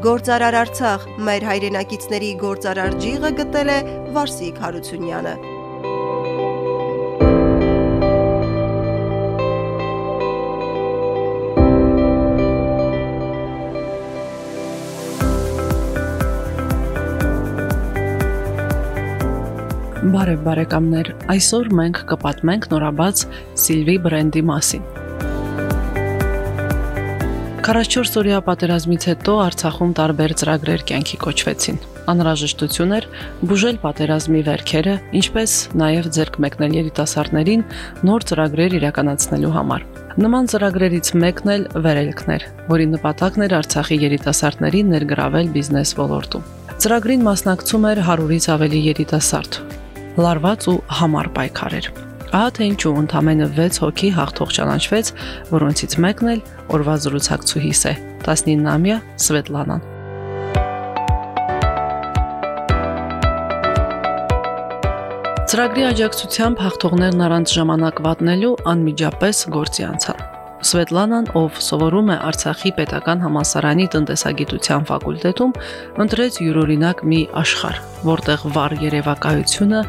Գործարար Արցախ մեր հայրենակիցների գործարար ջիղը գտել է Վարսիկ Հարությունյանը։ Բարև բարեկամներ, այսօր մենք կպատմենք նորաբաց Սիլվի բրենդի մասին։ 44 օրյա պատերազմից հետո Արցախում տարբեր ծրագրեր կյանքի կոչվեցին։ Անհրաժեշտություն էր բուժել պատերազմի վերքերը, ինչպես նաև ձեռք մեկնել երիտասարդներին նոր ծրագրեր իրականացնելու համար։ Նման ծրագրերից մեկն էլ վերելքն էր, որի նպատակն էր Արցախի երիտասարդներին ներգրավել բիզնես ոլորտում։ Ծրագրին մասնակցում էր 100-ից ավելի երիտասարդ, լարված ու համառ պայքար էր։ Ահա թե ինչու ընդամենը 6 հոգի հաղթող ճանաչվեց, որոնցից մեկն էլ օրվա զրուցակցուհիս է՝ 19-ամյա Սվետլանան։ Ծրագրի աջակցությամբ հաղթողներն առանց ժամանակ վատնելու անմիջապես գործի անցան։ Սվետլանան, ով սովորում է Արցախի Պետական համալսարանի տնտեսագիտության ֆակուլտետում, ընտրեց յուրօրինակ մի աշխարհ, որտեղ վառ երևակայությունը,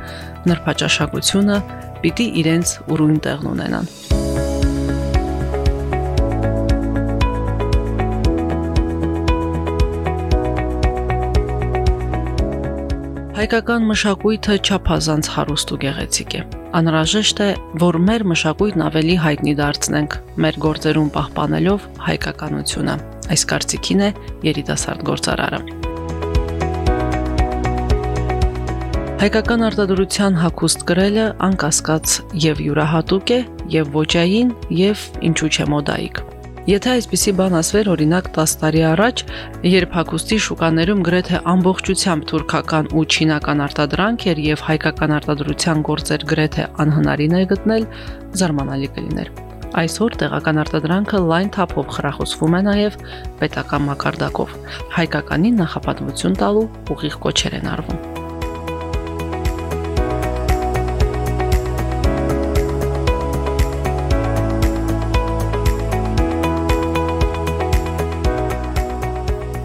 նրբաճաշակությունը պիտի իրենց ուրույն տեղն ունենան։ Հայկական մշակույթը չափազանց հարուստ ու գեղեցիկ է։ Անհրաժեշտ է, որ մեր մշակույթն ավելի հայտնի դարձնենք, մեր գործերում պահպանելով հայկականությունը։ Այս կարծիքին է երիտասարդ գործարարը։ Հայկական արտադրության հակուստ գրելը անկասկած եւ յուրահատուկ է, եւ ոչային, եւ ինչու՞ չէ մոդայիկ։ Եթե այսպիսի բան ասվեր օրինակ 10 տարի առաջ, երբ հագուստի շուկաներում գրեթե ամբողջությամբ թուրքական ու չինական արտադրանք էր եւ հայկական արտադրության գործեր գրեթե անհնարին է գտնել, զարմանալի կլիներ։ Այսօր տեղական արտադրանքը լայն թափով խրախուսվում է նաև պետական մակարդակով։ Հայկականին նախապատվություն տալու ուղիղ կոչեր են արվում։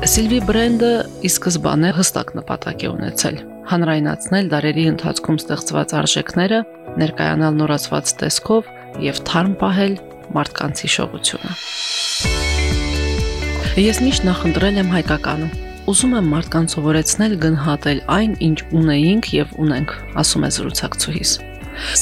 Սիլվի բրենդը ի սկզբանե հստակ նպատակ է ունեցել՝ հանրայնացնել դարերի ընթացքում ստեղծված արժեքները, ներկայանալ նորացված տեսքով եւ թարմ պահել մարդկանց հիշողությունը։ Ես միշտ նախընտրել եմ հայկականը։ Ուզում եմ մարդկանց սովորեցնել գնահատել այն, ինչ ունեինք եւ ունենք, ասում է զրուցակցուհիս։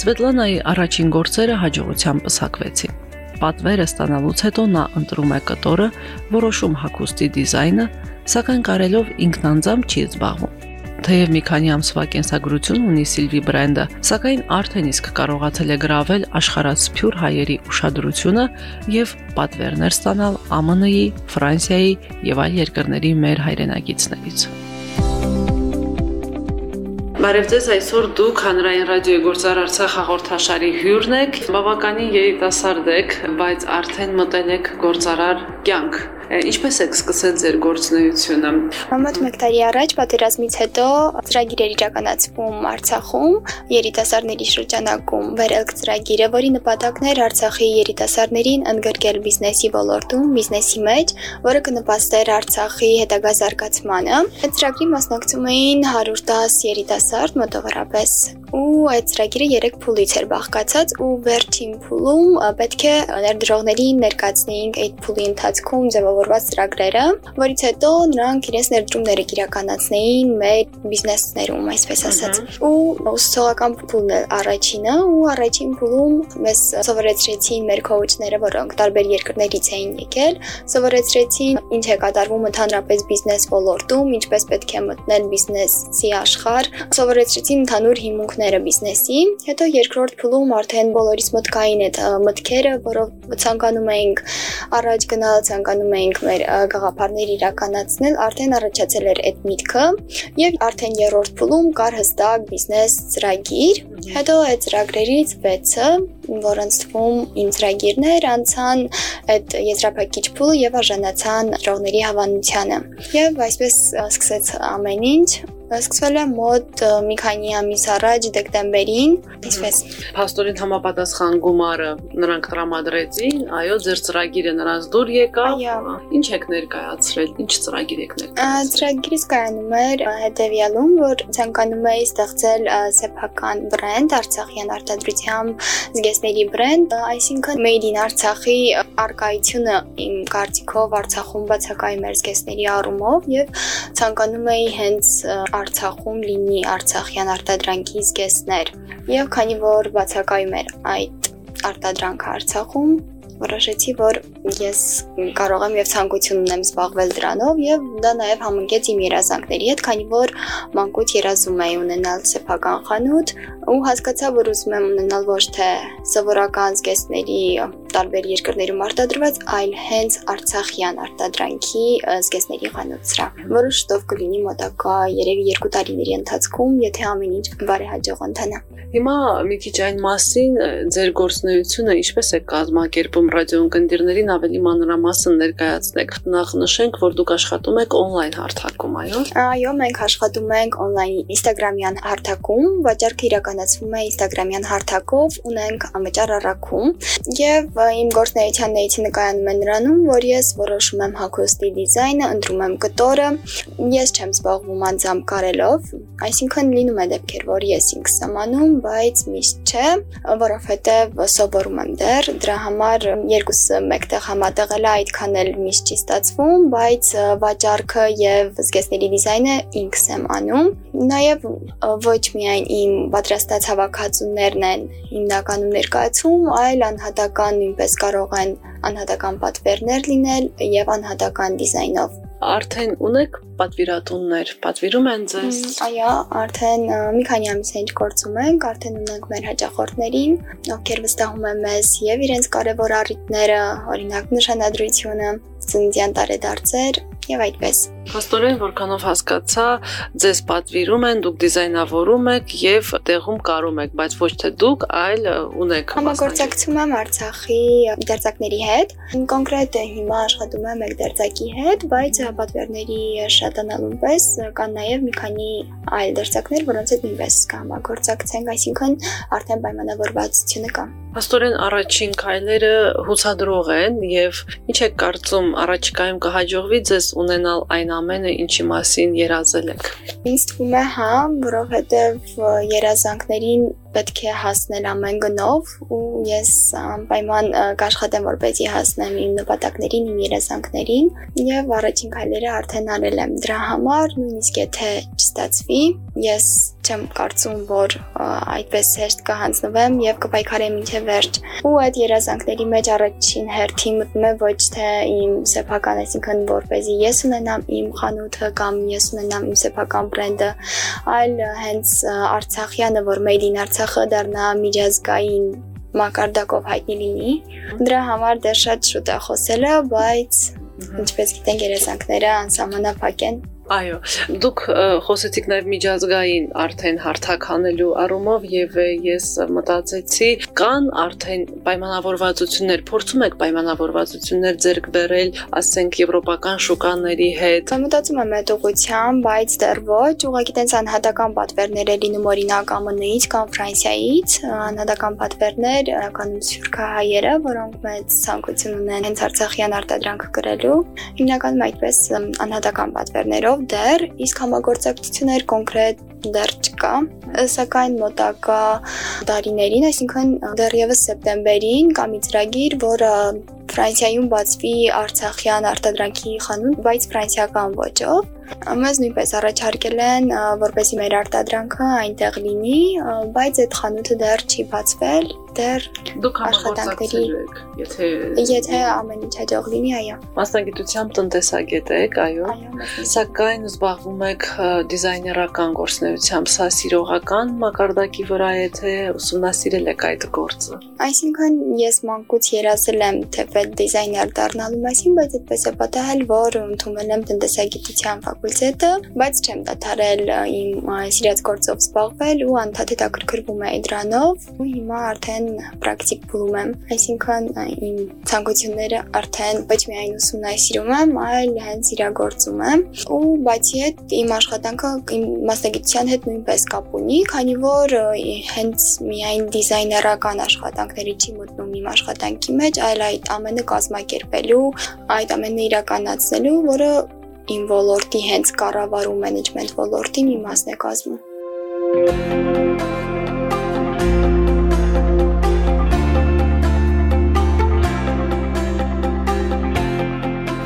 Սվետլանայի առաջին գործերը հաջողությամբ պսակվեցին պատվերը ստանալուց հետո նա ընտրում է կտորը, որոշում հագուստի դիզայնը, սակայն կարելով ինքնանձամբ չի զբաղվում։ Թեև մի քանի ամսվա կենսագրություն ունի Սիլվի բրենդը, սակայն արդեն իսկ կարողացել է գravel աշխարհասփյուր հայերի ուշադրությունը եւ պատվերներ ստանալ ԱՄՆ-ի, Ֆրանսիայի եւ այլ երկրների մեր հայրենագիցներից։ Բարև ձեզ, այսօր դուք հանրային ռադիոյի գործար Արցախ հաղորդաշարի հյուրն եք։ Բավականին երիտասարդ եք, բայց արդեն մտել եք գործարար կյանք։ Ինչպես եք սկսել ձեր գործունեությունը։ Մոտ 1 տարի առաջ պատերազմից հետո ծրագիր էր իրականացվում Արցախում, երիտասարդների շրջանակում վերելք ծրագիրը, որի նպատակն էր Արցախի երիտասարդներին ընդգրկել բիզնեսի ոլորտում, բիզնեսի մեջ, որը կնպաստեր Արցախի հետագա զարգացմանը։ Այդ ծրագրի մասնակցում էին 110 երիտասարդ մոտավորապես ու այդ ծրագիրը 3 փուլից էր բաղկացած ու վերջին փուլում պետք է ներդրողներին ներկայացնեինք այդ փուլի ընթացքում ձևավորված ծրագրերը, որից հետո նրանք իրենց ներդրումները կիրականացնեին մեր բիզնեսներում, այսպես ասած։ Ու ուսուցողական փուլն էր առաջինը ու առաջին փուլում մեզ սովորեցրեցին մեր քոուչները, որոնք տարբեր երկրներից էին եկել, սովորեցրեցին ինչ է կատարվում ընդհանրապես բիզնես ոլորտում, ինչպես պետք է մտնել բիզնեսի աշխարհ, սովորեցրեցին ընդհանուր հիմունքներ մտքերը բիզնեսի, հետո երկրորդ փուլում արդեն բոլորիս մոտ կային այդ մտքերը, որով ցանկանում էինք առաջ գնալ, ցանկանում էինք մեր գաղափարներ իրականացնել, արդեն առաջացել էր այդ միտքը եւ արդեն երրորդ փուլում կար հստակ բիզնես ծրագիր, հետո այդ ծրագրերից 6-ը որոնց թվում իմ ծրագիրներ անցան այդ եզրափակիչ փուլը եւ արժանացան ծրողների հավանությանը։ Եվ այսպես սկսեց ամեն ինչ Սկսվել է մոտ մի քանի ամիս առաջ դեկտեմբերին, Ինչպես։ Փաստորեն համապատասխան գումարը նրանք տրամադրեցին, այո, ձեր ծրագիրը նրանց դուր եկավ։ Ինչ եք ներկայացրել, ինչ ծրագիր եք ներկայացրել։ Ծրագիրս կայանում էր հետևյալում, որ ցանկանում էի ստեղծել սեփական բրենդ, Արցախյան արտադրությամբ զգեստների բրենդ, այսինքն Made in Արցախի արկայությունը իմ կարծիքով Արցախում բացակայում էր զգեստների առումով եւ ցանկանում էի հենց Արցախում լինի Արցախյան արտադրանքի զգեստներ։ Եվ քանի որ բացակայում էր այդ արտադրանքը Արցախում, որոշեցի, որ ես կարող եմ եւ ցանկություն ունեմ զբաղվել դրանով եւ դա նաեւ համընկեց իմ երազանքների հետ, քանի որ մանկուց երազում էի ունենալ սեփական խանութ ու հասկացա, որ ուզում եմ ունենալ ոչ թե սովորական զգեստների տարբեր երկրներում արտադրված, այլ հենց Արցախյան արտադրանքի զգեստների խանութ սրա, որը շտով կլինի մոտակա երևի 2 տարիների ընթացքում, եթե ամեն ինչ բարեհաջող ընթանա։ Հիմա մի քիչ այն մասին ձեր գործունեությունը ինչպես է կազմակերպում ռադիոընկերներին ավելի մանրամասն ներկայացնեք։ Նախ նշենք, որ դուք աշխատում եք on-line հարթակում, այո։ Այո, մենք աշխատում ենք on-line Instagram-յան հարթակում, վաճառքը իրականացվում է Instagram-յան հարթակով, ունենք անվճար առաքում եւ իմ գործնեության նեյցի նկայանում է նրանում, որ ես որոշում եմ հագուստի դիզայնը, ընտրում եմ կտորը, ես չեմ զբաղվում անձամբ կարելով, այսինքն լինում է դեպքեր, որ ես ինքս եմ անում, բայց միշտ չէ, որովհետեւ սովորում եմ դեռ, դրա համար երկուսը մեկտեղ համատեղել է այդքան էլ միշտ չի ստացվում, բայց վաճառքը եւ զգեստների դիզայնը ինքս եմ անում։ Նաեւ ոչ միայն իմ պատրաստած հավաքածուներն են հիմնականում ներկայացում, այլ անհատական նույնպես կարող են անհատական պատվերներ լինել եւ անհատական դիզայնով։ Արդեն ունեք պատվիրատուններ, պատվիրում են ձեզ։ Այո, արդեն մի քանի ամիս է ինչ գործում ենք, արդեն ունենք մեր հաճախորդներին, ովքեր վստահում են մեզ եւ իրենց կարևոր առիթները, օրինակ նշանադրությունը, ծննդյան տարեդարձեր եւ այդպես։ Փաստորեն, որքանով հասկացա, ձեզ պատվիրում են, դուք դիզայնավորում եք եւ տեղում կարում եք, բայց ոչ թե դուք, այլ ունեք Համագործակցում եմ Արցախի դերձակների հետ։ Կոնկրետ հիմա աշխատում եմ մեկ դերձակի հետ, բայց պատվերների շատանալուն պես կան նաև մի քանի այլ դերձակներ, որոնց հետ նույնպես կհամագործակցենք, այսինքն արդեն պայմանավորվածությունը կա։ Փաստորեն առաջին քայլերը հուսադրող են եւ ինչ եք կարծում առաջիկայում կհաջողվի ձեզ ունենալ այն ամենը, ինչի մասին երազել եք։ Ինձ թվում է հա, որովհետև երազանքներին պետք է հասնել ամեն գնով ու ես անպայման կաշխատեմ որպեսզի հասնեմ իմ նպատակներին, իմ երազանքներին եւ առաջին քայլերը արդեն արել եմ դրա համար, նույնիսկ եթե չստացվի, ես չեմ կարծում, որ այդպես հեշտ կհանձնվեմ եւ կպայքարեմ մինչեւ վերջ։ Ու այդ երազանքների մեջ առաջին հերթին մտնում է ոչ թե իմ սեփական, այսինքն որպեսզի ես ունենամ իմ խանութը կամ ես ունենամ իմ սեփական բրենդը, այլ հենց Արցախյանը, որ Made in Արցախը դառնա միջազգային մակարդակով հայտնի լինի։ Դրա համար դեռ շատ շուտ է խոսելը, բայց ինչպես գիտենք, երազանքները անսահմանափակ են։ Այո, դուք խոսեցիք նաև միջազգային արդեն հարթակ հանելու առումով եւ ես մտածեցի, կան արդեն պայմանավորվածություններ, փորձում եք պայմանավորվածություններ ձեռք բերել, ասենք եվրոպական շուկաների հետ։ Մտածում եմ այդ ուղղությամբ, բայց դեռ ոչ, ուղղակի տենց անհատական պատվերներ է լինում օրինակ ԱՄՆ-ից կամ Ֆրանսիայից, անհատական պատվերներ, իրականում սյուրքահայերը, որոնք մեծ ցանկություն ունեն հենց Արցախյան արտադրանքը կրելու, հիմնականում այդպես անհատական պատվերներով դեռ, իսկ համագործակցություններ կոնկրետ դեռ չկա, սակայն մոտակա տարիներին, այսինքն դեռևս սեպտեմբերին կա մի ծրագիր, որը Ֆրանսիայում բացվի Արցախյան արտադրանքի խանութ, բայց ֆրանսիական ոճով։ Մեզ նույնպես առաջարկել են, որպեսզի մեր արտադրանքը այնտեղ լինի, բայց այդ խանութը դեռ չի բացվել, դեռ Դուք Աշխատանքների- եթե եթե ամեն ինչ հաջող լինի, այո։ մասնագիտությամբ տնտեսագետ եք, այո։ Սակայն զբաղվում եք դիզայներական գործնեությամբ, սա սիրողական մակարդակի վրա է, թե ուսումնասիրել եք այդ գործը։ Այսինքն ես մանկուց երազել եմ թե վեբ դիզայներ դառնալու մասին, բայց այդպես է պատահել, որ ընդունել եմ տնտեսագիտության ֆակուլտետը, բայց չեմ դադարել իմ սիրած գործով զբաղվել ու անդադ հետաքրքրվում եմ դրանով ու հիմա արդեն պրակտիկ փուլում եմ։ Այսինքն իմ ցանկությունները արդեն ոչ միայն ուսումնասիրում եմ, այլ հենց իրագործում եմ։ Ու բացի այդ իմ աշխատանքը իմ մասնագիտության հետ նույնպես կապ ունի, քանի որ հենց միայն դիզայներական աշխատանքների չի մտնում իմ աշխատանքի մեջ, այլ այդ ամենը կազմակերպելու, այդ ամենը իրականացնելու, որը իմ ոլորտի հենց կառավարում մենեջմենտ ոլորտի մի մասն է կազմում։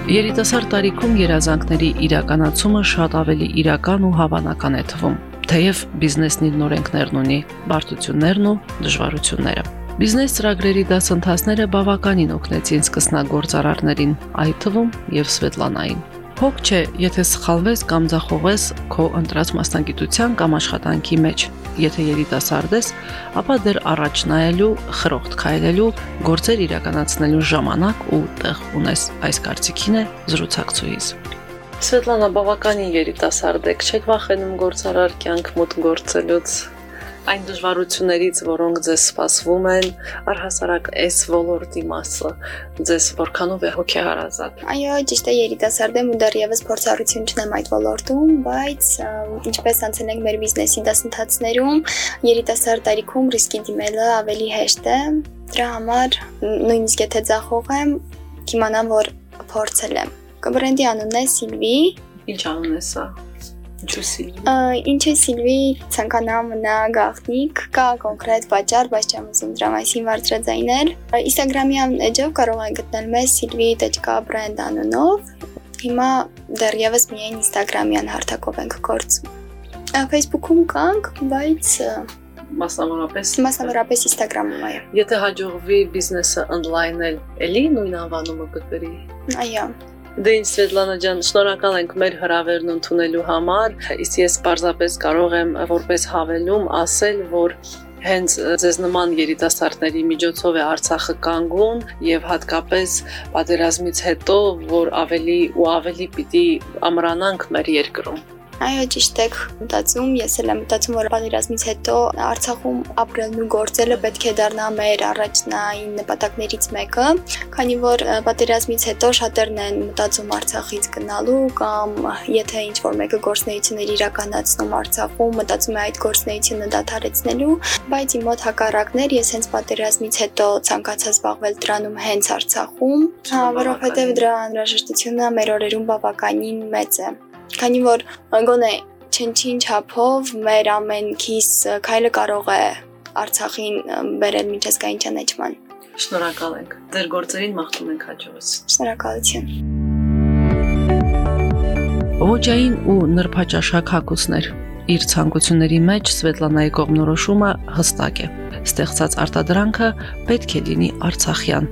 Երիտասարդ տարիքում երազանքների իրականացումը շատ ավելի իրական ու հավանական է թվում, թեև բիզնեսն իր նորենքներն ունի, բարդություններն ու դժվարությունները։ Բիզնես ծրագրերի դասընթացները բավականին օգնեցին սկսնագործարարներին, այդ թվում եւ Սվետլանային։ Փոք չէ, եթե սխալվես կամ ձախողես քո ընտրած մասնագիտության կամ աշխատանքի մեջ։ Եթե երիտասարդ ես, ապա դեռ առաջ նայելու, խրոխտ քայլելու, գործեր իրականացնելու ժամանակ ու տեղ ունես։ Այս կարծիքին է զրուցակցուհիս։ Սվետլանա բավականին երիտասարդ եք, չեք վախենում գործարար կյանք մոտ գործելուց այն դժվարություններից, որոնք ձեզ սպասվում են, առհասարակ այս ոլորտի մասը ձեզ որքանով է հոգեհարազատ։ Այո, ճիշտ է, երիտասարդ եմ ու դեռևս փորձառություն չունեմ այդ ոլորտում, բայց ինչպես անցել ենք մեր բիզնեսի դասընթացներում, երիտասարդ տարիքում ռիսկի դիմելը ավելի հեշտ է։ Դրա համար նույնիսկ եթե ձախող եմ, կիմանամ, որ փորձել եմ։ Կբրենդի անունն է Սիլվի։ Ինչ անուն է սա։ Ինչու Սիլվի։ Ինչ է Սիլվի, ցանկանամ մնա գաղտնիք, կա կոնկրետ պատճառ, բայց չեմ ուզում դրա մասին բարձրաձայնել։ Instagram-ի էջով կարող են գտնել մեզ silvi.brand անունով։ Հիմա դեռևս միայն Instagram-յան հարթակով ենք գործում։ Facebook-ում կանք, բայց մասնավորապես մասնավորապես Instagram-ում այո։ Եթե հաջողվի բիզնեսը ընդլայնել, էլի նույն անվանումը կգրի։ Այո։ Դե ինչ Սվետլանա ջան, շնորհակալ ենք մեր հրավերն ընդունելու համար։ Իսկ ես պարզապես կարող եմ որպես հավելում ասել, որ հենց ձեզ նման երիտասարդների միջոցով է Արցախը կանգուն եւ հատկապես պատերազմից հետո, որ ավելի ու ավելի պիտի ամրանանք մեր երկրում։ Այո, ճիշտ եք մտածում, ես էլ եմ մտածում, որ պատերազմից հետո Արցախում ապրելն ու գործելը պետք է դառնա մեր առաջնային նպատակներից մեկը, քանի որ պատերազմից հետո շատերն են մտածում Արցախից գնալու կամ եթե ինչ-որ մեկը գործնեություններ իրականացնում Արցախում, մտածում է այդ գործնեությունը դադարեցնելու, բայց իմ մոտ հակառակներ, ես հենց պատերազմից հետո ցանկացա զբաղվել դրանում հենց Արցախում, որովհետև դրա անհրաժեշտությունը մեր օրերում բավականին մեծ է քանի որ գոնե չնչին չափով մեր ամենքիս քայլը կարող է Արցախին բերել միջազգային ճանաչման։ Շնորհակալ ենք։ Ձեր գործերին մաղթում ենք հաջողություն։ Շնորհակալություն։ Ոչային ու նրբաճաշակ հակուսներ իր ցանկությունների մեջ Սվետլանայի կողմնորոշումը հստակ է։ Ստեղծած արտադրանքը պետք է լինի Արցախյան,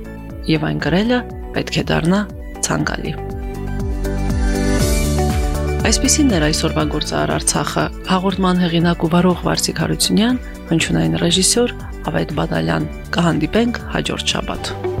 եւ այն գրելը պետք է դառնա ցանկալի։ Այսպեսին էր այսօրվա գործար Արցախը։ Հաղորդման հեղինակ ու վարող Վարսիկ Հարությունյան, հնչյունային ռեժիսոր Ավետ Բադալյան։ Կհանդիպենք հաջորդ շաբաթ։